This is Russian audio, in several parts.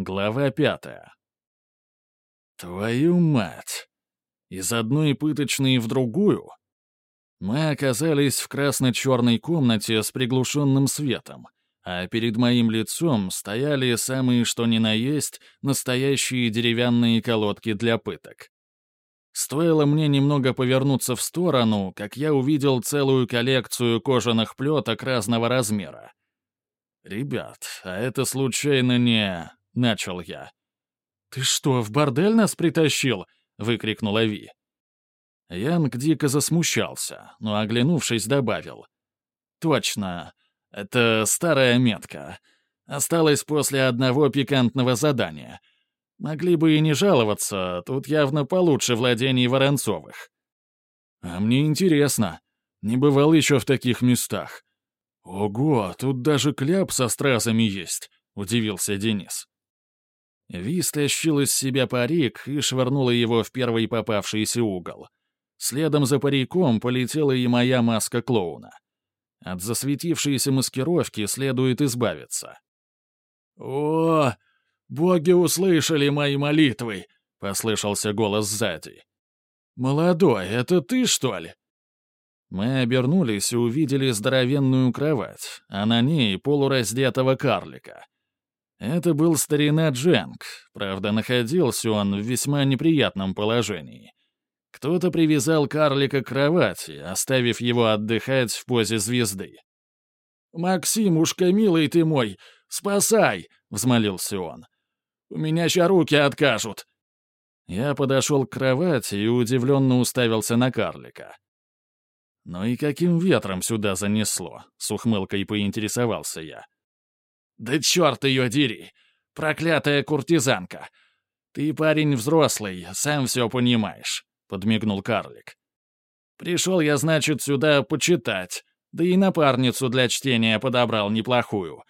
Глава пятая. Твою мать! Из одной пыточной в другую? Мы оказались в красно-черной комнате с приглушенным светом, а перед моим лицом стояли самые что ни на есть настоящие деревянные колодки для пыток. Стоило мне немного повернуться в сторону, как я увидел целую коллекцию кожаных плеток разного размера. «Ребят, а это случайно не...» — начал я. «Ты что, в бордель нас притащил?» — выкрикнула Ви. Янг дико засмущался, но, оглянувшись, добавил. «Точно, это старая метка. Осталась после одного пикантного задания. Могли бы и не жаловаться, тут явно получше владений Воронцовых». «А мне интересно. Не бывал еще в таких местах. Ого, тут даже кляп со стразами есть», — удивился Денис. Ви стащил из себя парик и швырнула его в первый попавшийся угол. Следом за париком полетела и моя маска клоуна. От засветившейся маскировки следует избавиться. «О, боги услышали мои молитвы!» — послышался голос сзади. «Молодой, это ты, что ли?» Мы обернулись и увидели здоровенную кровать, а на ней полураздетого карлика — это был старина Дженк, правда, находился он в весьма неприятном положении. Кто-то привязал карлика к кровати, оставив его отдыхать в позе звезды. «Максимушка, милый ты мой, спасай!» — взмолился он. «У меня ща руки откажут!» Я подошел к кровати и удивленно уставился на карлика. «Ну и каким ветром сюда занесло?» — с ухмылкой поинтересовался я. «Да черт ее дери! Проклятая куртизанка! Ты парень взрослый, сам все понимаешь», — подмигнул карлик. «Пришел я, значит, сюда почитать, да и напарницу для чтения подобрал неплохую.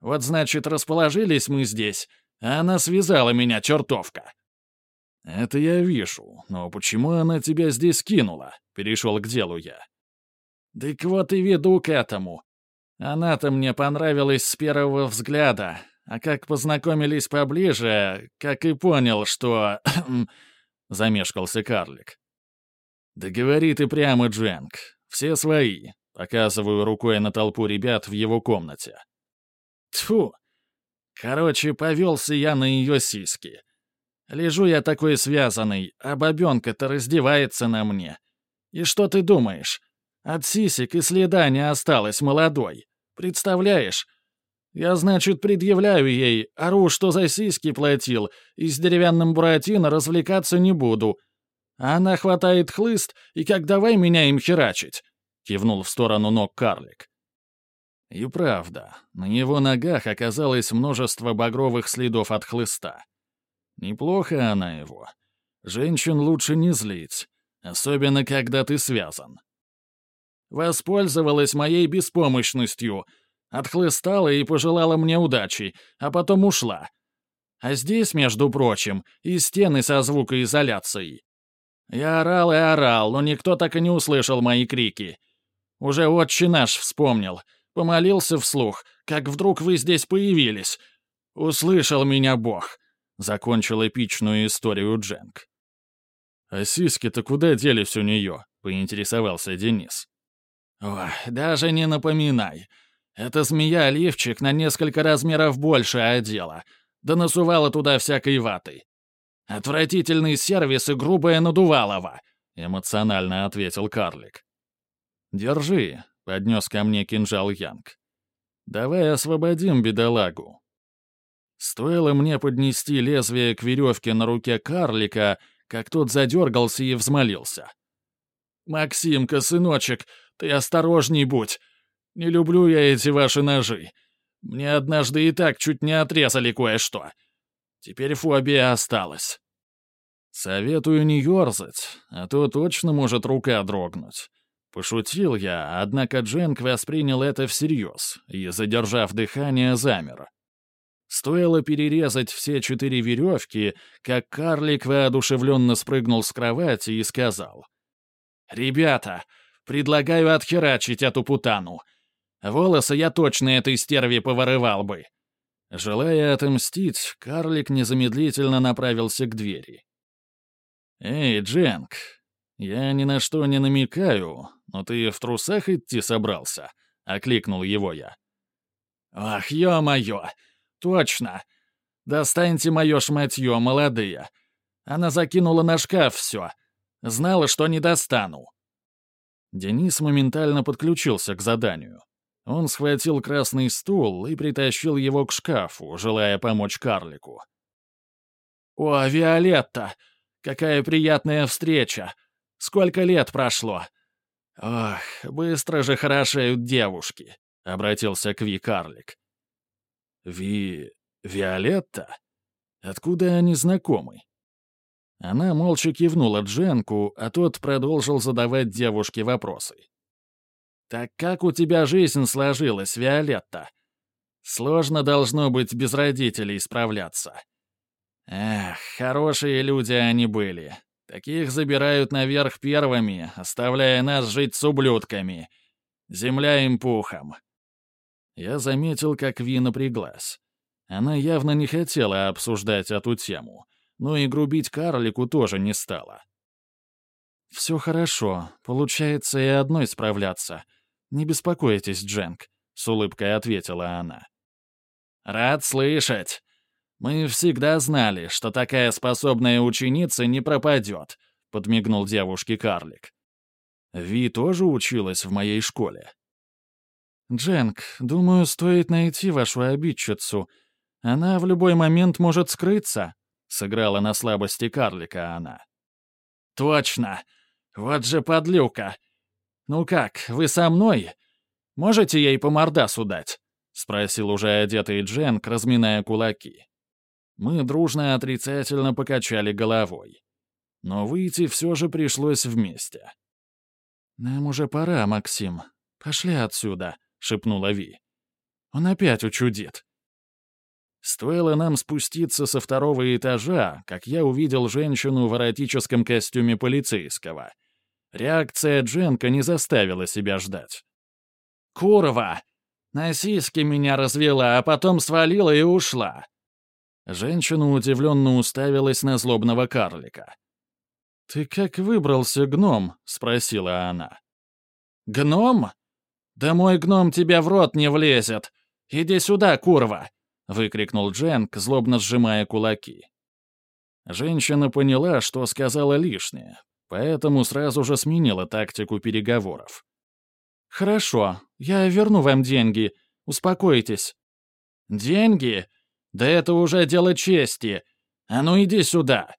Вот, значит, расположились мы здесь, а она связала меня, чертовка». «Это я вижу, но почему она тебя здесь кинула?» — перешел к делу я. «Так вот и веду к этому. Она-то мне понравилась с первого взгляда, а как познакомились поближе, как и понял, что... Замешкался карлик. «Да говори ты прямо, Дженк. Все свои», — показываю рукой на толпу ребят в его комнате. Тфу. Короче, повелся я на ее сиськи. Лежу я такой связанный, а бабенка-то раздевается на мне. И что ты думаешь? От сисек и следа не осталось молодой. Представляешь? Я, значит, предъявляю ей, ору, что за сиськи платил, и с деревянным Буратино развлекаться не буду. А она хватает хлыст, и как давай меня им херачить?» — кивнул в сторону ног карлик. И правда, на его ногах оказалось множество багровых следов от хлыста. Неплохо она его. Женщин лучше не злить, особенно когда ты связан. Воспользовалась моей беспомощностью, отхлыстала и пожелала мне удачи, а потом ушла. А здесь, между прочим, и стены со звукоизоляцией. Я орал и орал, но никто так и не услышал мои крики. Уже отче наш вспомнил, помолился вслух, как вдруг вы здесь появились. Услышал меня Бог. Закончил эпичную историю Дженк. «А сиськи-то куда делись у нее?» — поинтересовался Денис. Ой, даже не напоминай. Эта змея-оливчик на несколько размеров больше одела, да насувала туда всякой ваты. Отвратительный сервис и грубая надувалова, эмоционально ответил карлик. Держи, поднес ко мне кинжал Янг. Давай освободим бедолагу. Стоило мне поднести лезвие к веревке на руке карлика, как тот задергался и взмолился. «Максимка, сыночек, ты осторожней будь. Не люблю я эти ваши ножи. Мне однажды и так чуть не отрезали кое-что. Теперь фобия осталась. Советую не ерзать, а то точно может рука дрогнуть. Пошутил я, однако Дженк воспринял это всерьез и, задержав дыхание, замер. Стоило перерезать все четыре веревки, как карлик воодушевленно спрыгнул с кровати и сказал. «Ребята, Предлагаю отхерачить эту путану. Волосы я точно этой стерве повырывал бы. Желая отомстить, карлик незамедлительно направился к двери. «Эй, Дженк, я ни на что не намекаю, но ты в трусах идти собрался?» — окликнул его я. «Ах, ё-моё! Точно! Достаньте моё шматьё, молодые! Она закинула на шкаф всё. Знала, что не достану!» Денис моментально подключился к заданию. Он схватил красный стул и притащил его к шкафу, желая помочь карлику. «О, Виолетта! Какая приятная встреча! Сколько лет прошло!» «Ох, быстро же хорошеют девушки!» — обратился к Ви карлик. «Ви... Виолетта? Откуда они знакомы?» Она молча кивнула Дженку, а тот продолжил задавать девушке вопросы. «Так как у тебя жизнь сложилась, Виолетта? Сложно должно быть без родителей справляться. Эх, хорошие люди они были. Таких забирают наверх первыми, оставляя нас жить с ублюдками. Земля им пухом». Я заметил, как Ви напряглась. Она явно не хотела обсуждать эту тему, но и грубить карлику тоже не стала. «Все хорошо, получается и одной справляться», «Не беспокойтесь, Дженк», — с улыбкой ответила она. «Рад слышать. Мы всегда знали, что такая способная ученица не пропадет», — подмигнул девушке карлик. «Ви тоже училась в моей школе». «Дженк, думаю, стоит найти вашу обидчицу. Она в любой момент может скрыться», — сыграла на слабости карлика она. «Точно! Вот же подлюка! «Ну как, вы со мной? Можете ей по мордасу дать?» — спросил уже одетый Дженк, разминая кулаки. Мы дружно отрицательно покачали головой. Но выйти все же пришлось вместе. «Нам уже пора, Максим. Пошли отсюда», — шепнула Ви. «Он опять учудит». Стоило нам спуститься со второго этажа, как я увидел женщину в эротическом костюме полицейского — Реакция Дженка не заставила себя ждать. «Курва! На сиськи меня развела, а потом свалила и ушла!» Женщина удивленно уставилась на злобного карлика. «Ты как выбрался, гном?» — спросила она. «Гном? Да мой гном тебя в рот не влезет! Иди сюда, курва!» — выкрикнул Дженк, злобно сжимая кулаки. Женщина поняла, что сказала лишнее, поэтому сразу же сменила тактику переговоров. «Хорошо, я верну вам деньги. Успокойтесь». «Деньги? Да это уже дело чести. А ну иди сюда!»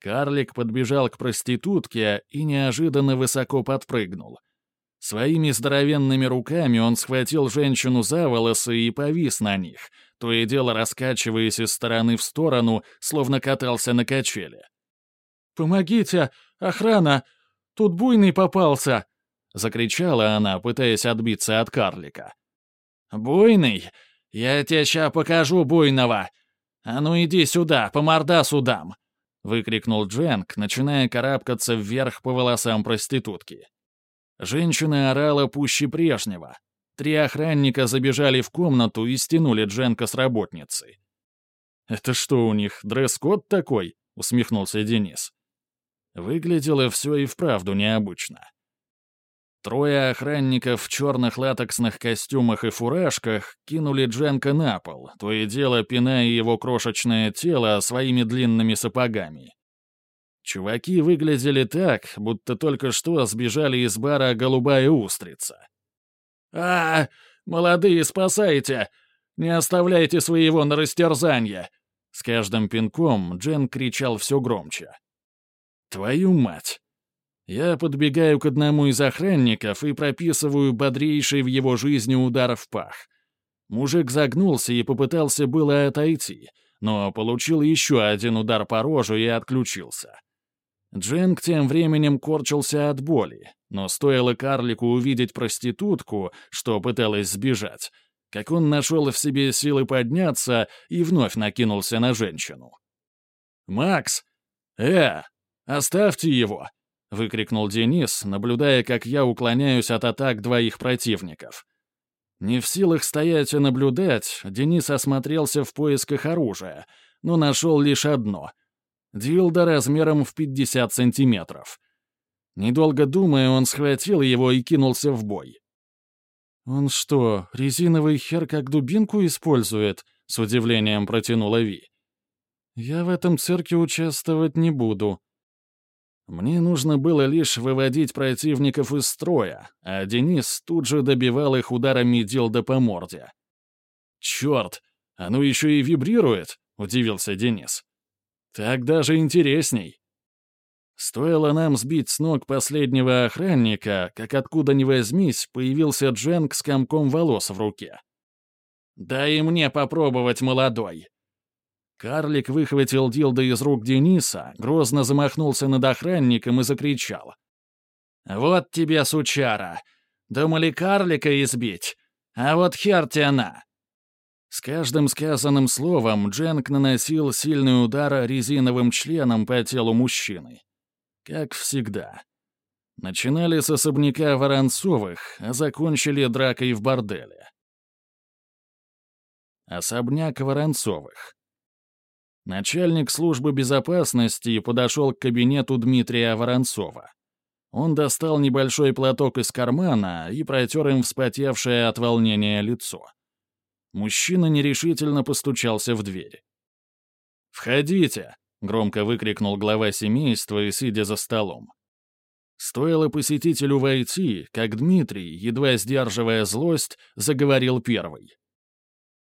Карлик подбежал к проститутке и неожиданно высоко подпрыгнул. Своими здоровенными руками он схватил женщину за волосы и повис на них, то и дело раскачиваясь из стороны в сторону, словно катался на качеле. «Помогите! Охрана! Тут буйный попался!» — закричала она, пытаясь отбиться от карлика. «Буйный? Я тебе ща покажу буйного! А ну иди сюда, по мордасу дам!» — выкрикнул Дженк, начиная карабкаться вверх по волосам проститутки. Женщина орала пуще прежнего. Три охранника забежали в комнату и стянули Дженка с работницы. «Это что у них, дресс-код такой?» — усмехнулся Денис. Выглядело все и вправду необычно. Трое охранников в черных латексных костюмах и фуражках кинули Дженка на пол, то и дело пиная его крошечное тело своими длинными сапогами. Чуваки выглядели так, будто только что сбежали из бара «Голубая устрица». «А, молодые, спасайте! Не оставляйте своего на растерзанье!» С каждым пинком Джен кричал все громче. Твою мать! Я подбегаю к одному из охранников и прописываю бодрейший в его жизни удар в пах. Мужик загнулся и попытался было отойти, но получил еще один удар по рожу и отключился. Дженк тем временем корчился от боли, но стоило карлику увидеть проститутку, что пыталась сбежать, как он нашел в себе силы подняться и вновь накинулся на женщину. «Макс! Э, «Оставьте его!» — выкрикнул Денис, наблюдая, как я уклоняюсь от атак двоих противников. Не в силах стоять и наблюдать, Денис осмотрелся в поисках оружия, но нашел лишь одно — дилда размером в 50 сантиметров. Недолго думая, он схватил его и кинулся в бой. «Он что, резиновый хер как дубинку использует?» — с удивлением протянула Ви. «Я в этом цирке участвовать не буду». Мне нужно было лишь выводить противников из строя, а Денис тут же добивал их ударами дилда по морде. «Черт, оно еще и вибрирует!» — удивился Денис. «Так даже интересней». Стоило нам сбить с ног последнего охранника, как откуда ни возьмись, появился Дженк с комком волос в руке. «Дай мне попробовать, молодой!» Карлик выхватил дилдо из рук Дениса, грозно замахнулся над охранником и закричал. «Вот тебе, сучара! Думали карлика избить? А вот хер тебе на!» С каждым сказанным словом Дженк наносил сильный удар резиновым членом по телу мужчины. Как всегда. Начинали с особняка Воронцовых, а закончили дракой в борделе. Особняк Воронцовых. Начальник службы безопасности подошел к кабинету Дмитрия Воронцова. Он достал небольшой платок из кармана и протер им вспотевшее от волнения лицо. Мужчина нерешительно постучался в дверь. «Входите!» — громко выкрикнул глава семейства, сидя за столом. Стоило посетителю войти, как Дмитрий, едва сдерживая злость, заговорил первый.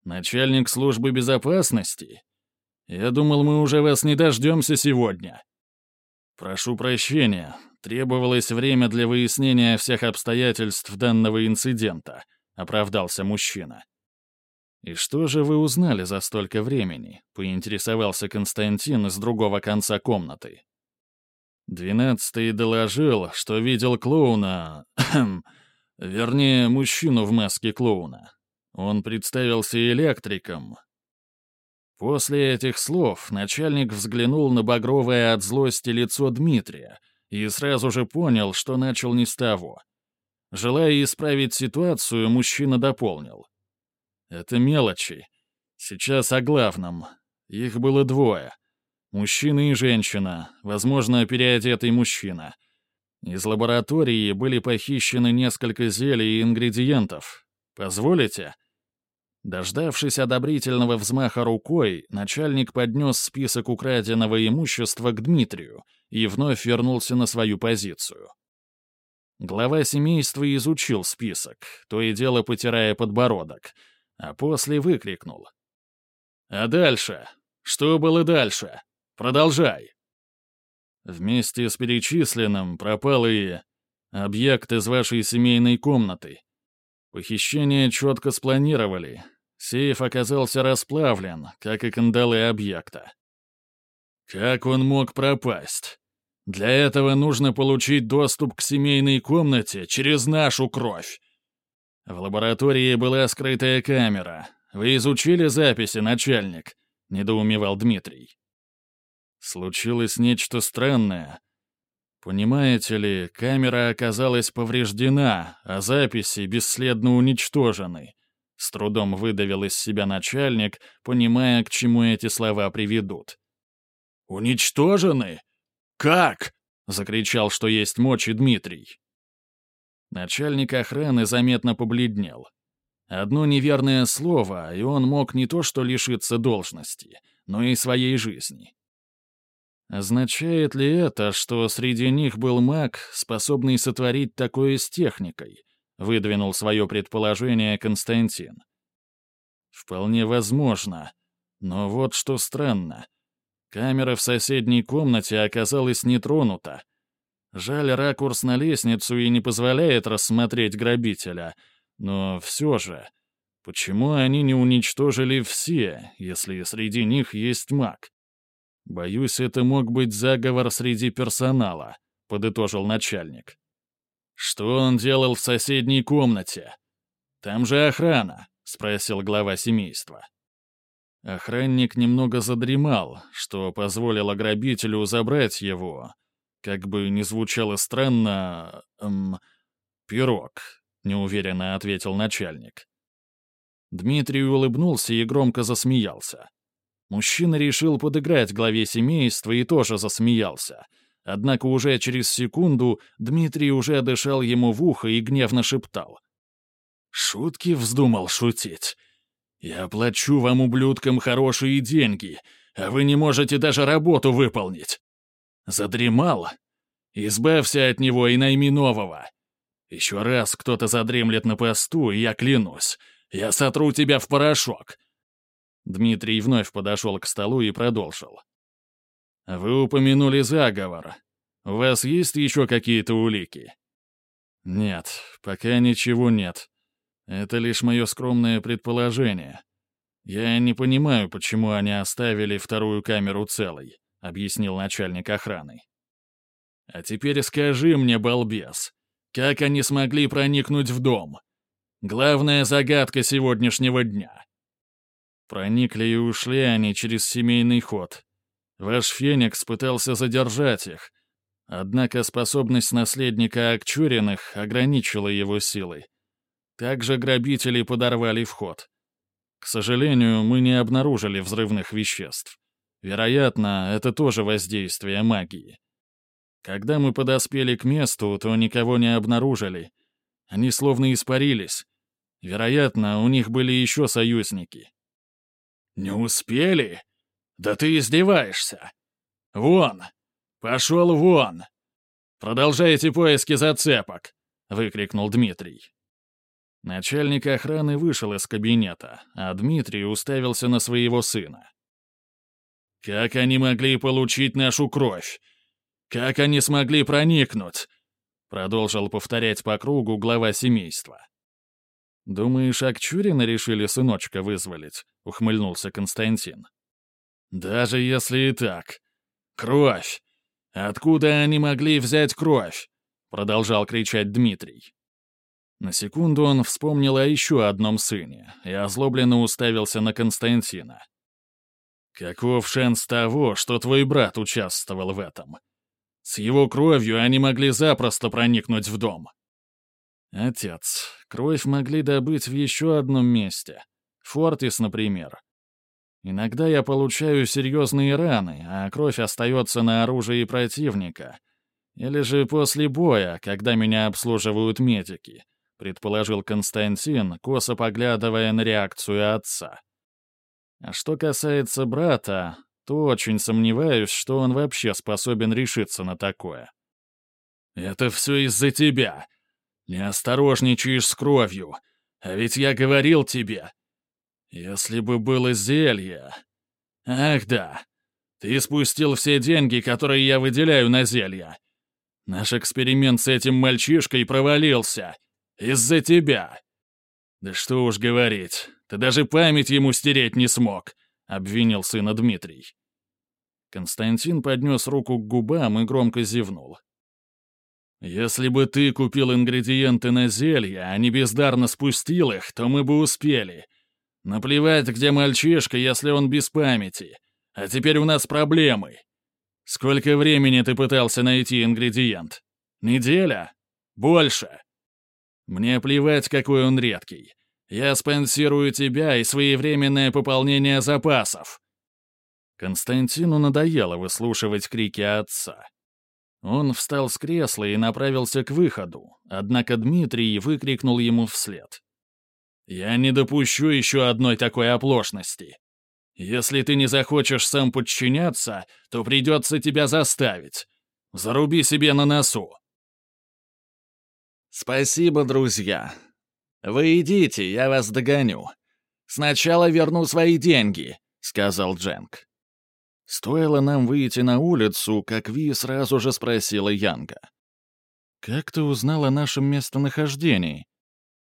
«Начальник службы безопасности? Я думал, мы уже вас не дождемся сегодня». «Прошу прощения, требовалось время для выяснения всех обстоятельств данного инцидента», — оправдался мужчина. «И что же вы узнали за столько времени?» — поинтересовался Константин из другого конца комнаты. Двенадцатый доложил, что видел клоуна... вернее, мужчину в маске клоуна. Он представился электриком. После этих слов начальник взглянул на багровое от злости лицо Дмитрия и сразу же понял, что начал не с того. Желая исправить ситуацию, мужчина дополнил. Это мелочи. Сейчас о главном. Их было двое. Мужчина и женщина, возможно, переодетый мужчина. Из лаборатории были похищены несколько зелий и ингредиентов. Позволите? Дождавшись одобрительного взмаха рукой, начальник поднес список украденного имущества к Дмитрию и вновь вернулся на свою позицию. Глава семейства изучил список, то и дело потирая подбородок — а после выкрикнул. «А дальше? Что было дальше? Продолжай!» Вместе с перечисленным пропал и объект из вашей семейной комнаты. Похищение четко спланировали. Сейф оказался расплавлен, как и кандалы объекта. Как он мог пропасть? Для этого нужно получить доступ к семейной комнате через нашу кровь. В лаборатории была скрытая камера. Вы изучили записи, начальник?» — недоумевал Дмитрий. Случилось нечто странное. Понимаете ли, камера оказалась повреждена, а записи бесследно уничтожены. С трудом выдавил из себя начальник, понимая, к чему эти слова приведут. «Уничтожены? Как?» — закричал, что есть мочи Дмитрий. Начальник охраны заметно побледнел. Одно неверное слово, и он мог не то что лишиться должности, но и своей жизни. Означает ли это, что среди них был маг, способный сотворить такое с техникой? Выдвинул свое предположение Константин. Вполне возможно. Но вот что странно. Камера в соседней комнате оказалась не тронута, Жаль, ракурс на лестницу и не позволяет рассмотреть грабителя. Но все же, почему они не уничтожили все, если среди них есть маг? Боюсь, это мог быть заговор среди персонала, подытожил начальник. Что он делал в соседней комнате? Там же охрана, спросил глава семейства. Охранник немного задремал, что позволило грабителю забрать его, как бы ни звучало странно, эм, пирог, неуверенно ответил начальник. Дмитрий улыбнулся и громко засмеялся. Мужчина решил подыграть главе семейства и тоже засмеялся. Однако уже через секунду Дмитрий уже дышал ему в ухо и гневно шептал. «Шутки вздумал шутить. Я плачу вам, ублюдкам, хорошие деньги, а вы не можете даже работу выполнить. Задремал? Избавься от него и найми нового. Еще раз кто-то задремлет на посту, и я клянусь, я сотру тебя в порошок. Дмитрий вновь подошел к столу и продолжил. «Вы упомянули заговор. У вас есть еще какие-то улики?» «Нет, пока ничего нет. Это лишь мое скромное предположение. Я не понимаю, почему они оставили вторую камеру целой», — объяснил начальник охраны. «А теперь скажи мне, балбес, как они смогли проникнуть в дом? Главная загадка сегодняшнего дня». Проникли и ушли они через семейный ход. Ваш Феникс пытался задержать их, однако способность наследника Акчуриных ограничила его силой. Также грабители подорвали вход. К сожалению, мы не обнаружили взрывных веществ. Вероятно, это тоже воздействие магии. Когда мы подоспели к месту, то никого не обнаружили. Они словно испарились. Вероятно, у них были еще союзники. «Не успели? Да ты издеваешься! Вон! Пошел вон! Продолжайте поиски зацепок!» — выкрикнул Дмитрий. Начальник охраны вышел из кабинета, а Дмитрий уставился на своего сына. «Как они могли получить нашу кровь? Как они смогли проникнуть?» Продолжил повторять по кругу глава семейства. «Думаешь, Акчурина решили сыночка вызволить?» — ухмыльнулся Константин. «Даже если и так. Кровь! Откуда они могли взять кровь?» — продолжал кричать Дмитрий. На секунду он вспомнил о еще одном сыне и озлобленно уставился на Константина. «Каков шанс того, что твой брат участвовал в этом? С его кровью они могли запросто проникнуть в дом». «Отец, кровь могли добыть в еще одном месте. Фортис, например. Иногда я получаю серьезные раны, а кровь остается на оружии противника. Или же после боя, когда меня обслуживают медики», — предположил Константин, косо поглядывая на реакцию отца. «А что касается брата, то очень сомневаюсь, что он вообще способен решиться на такое». «Это все из-за тебя», не осторожничаешь с кровью. А ведь я говорил тебе. Если бы было зелье... Ах да. Ты спустил все деньги, которые я выделяю на зелья. Наш эксперимент с этим мальчишкой провалился. Из-за тебя. Да что уж говорить, ты даже память ему стереть не смог, обвинил сына Дмитрий. Константин поднес руку к губам и громко зевнул. «Если бы ты купил ингредиенты на зелье, а не бездарно спустил их, то мы бы успели. Наплевать, где мальчишка, если он без памяти. А теперь у нас проблемы. Сколько времени ты пытался найти ингредиент? Неделя? Больше? Мне плевать, какой он редкий. Я спонсирую тебя и своевременное пополнение запасов». Константину надоело выслушивать крики отца. Он встал с кресла и направился к выходу, однако Дмитрий выкрикнул ему вслед. «Я не допущу еще одной такой оплошности. Если ты не захочешь сам подчиняться, то придется тебя заставить. Заруби себе на носу». «Спасибо, друзья. Вы идите, я вас догоню. Сначала верну свои деньги», — сказал Дженк. Стоило нам выйти на улицу, как Ви сразу же спросила Янга. «Как ты узнал о нашем местонахождении?»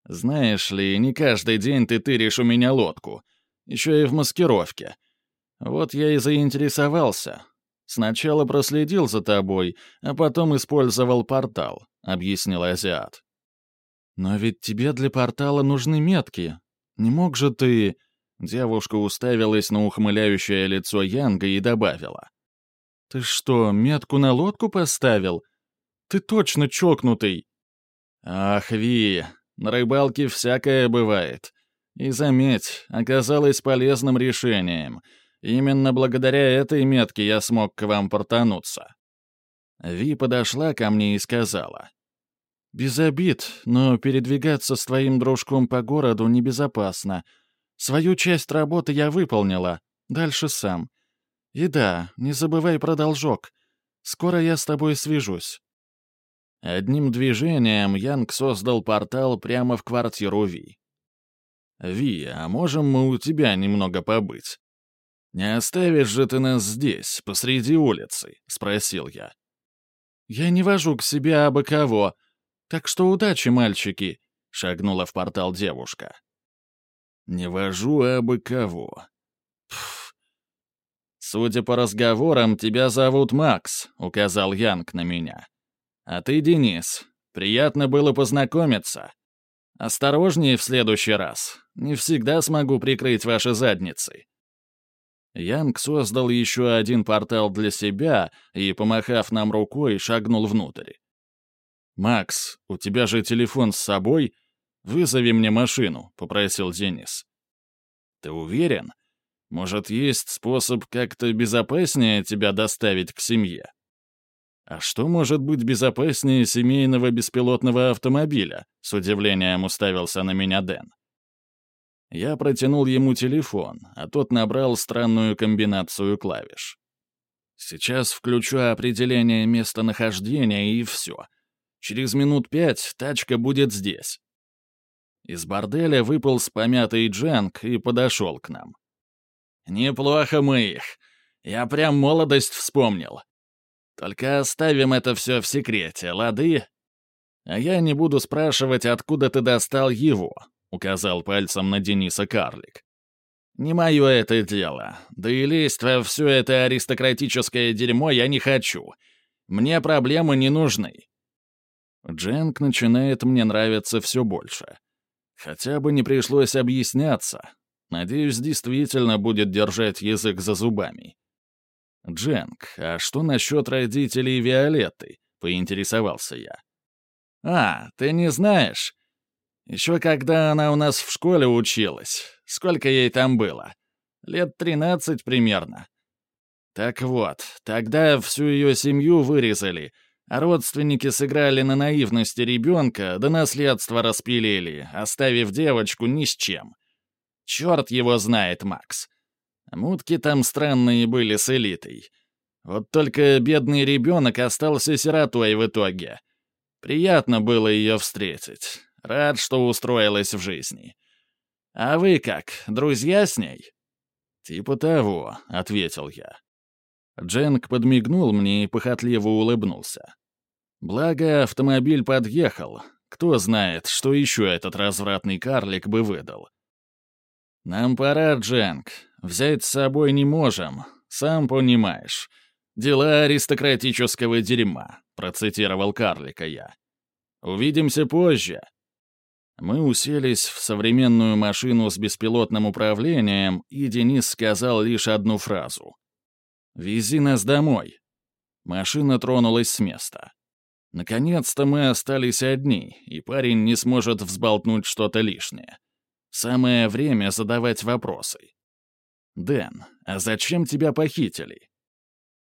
«Знаешь ли, не каждый день ты тыришь у меня лодку. Еще и в маскировке. Вот я и заинтересовался. Сначала проследил за тобой, а потом использовал портал», — объяснил азиат. «Но ведь тебе для портала нужны метки. Не мог же ты...» Девушка уставилась на ухмыляющее лицо Янга и добавила. «Ты что, метку на лодку поставил? Ты точно чокнутый!» «Ах, Ви, на рыбалке всякое бывает. И заметь, оказалось полезным решением. Именно благодаря этой метке я смог к вам портануться. Ви подошла ко мне и сказала. «Без обид, но передвигаться с твоим дружком по городу небезопасно. Свою часть работы я выполнила, дальше сам. И да, не забывай про должок. Скоро я с тобой свяжусь». Одним движением Янг создал портал прямо в квартиру Ви. «Ви, а можем мы у тебя немного побыть?» «Не оставишь же ты нас здесь, посреди улицы?» — спросил я. «Я не вожу к себе абы кого. Так что удачи, мальчики!» — шагнула в портал девушка. «Не вожу абы кого. Пф. Судя по разговорам, тебя зовут Макс», — указал Янг на меня. «А ты Денис. Приятно было познакомиться. Осторожнее в следующий раз. Не всегда смогу прикрыть ваши задницы». Янг создал еще один портал для себя и, помахав нам рукой, шагнул внутрь. «Макс, у тебя же телефон с собой? Вызови мне машину», — попросил Денис. «Ты уверен? Может, есть способ как-то безопаснее тебя доставить к семье?» «А что может быть безопаснее семейного беспилотного автомобиля?» — с удивлением уставился на меня Дэн. Я протянул ему телефон, а тот набрал странную комбинацию клавиш. Сейчас включу определение местонахождения и все. Через минут пять тачка будет здесь. Из борделя выполз помятый Джанг и подошел к нам. «Неплохо мы их. Я прям молодость вспомнил. Только оставим это все в секрете, лады? А я не буду спрашивать, откуда ты достал его, указал пальцем на Дениса Карлик. «Не мое это дело. Да и лезть во все это аристократическое дерьмо я не хочу. Мне проблемы не нужны». Дженк начинает мне нравиться все больше. Хотя бы не пришлось объясняться. Надеюсь, действительно будет держать язык за зубами. «Дженк, а что насчет родителей Виолетты?» — поинтересовался я. «А, ты не знаешь? Еще когда она у нас в школе училась. Сколько ей там было? Лет тринадцать примерно. Так вот, тогда всю ее семью вырезали, родственники сыграли на наивности ребенка, да наследство распилили, оставив девочку ни с чем. Черт его знает, Макс. Мутки там странные были с элитой. Вот только бедный ребенок остался сиротой в итоге. Приятно было ее встретить. Рад, что устроилась в жизни. А вы как, друзья с ней?» «Типа того», — ответил я. Дженк подмигнул мне и похотливо улыбнулся. Благо, автомобиль подъехал. Кто знает, что еще этот развратный карлик бы выдал. «Нам пора, Дженк. Взять с собой не можем. Сам понимаешь. Дела аристократического дерьма», — процитировал карлика я. «Увидимся позже». Мы уселись в современную машину с беспилотным управлением, и Денис сказал лишь одну фразу. «Вези нас домой». Машина тронулась с места. Наконец-то мы остались одни, и парень не сможет взболтнуть что-то лишнее. Самое время задавать вопросы. «Дэн, а зачем тебя похитили?»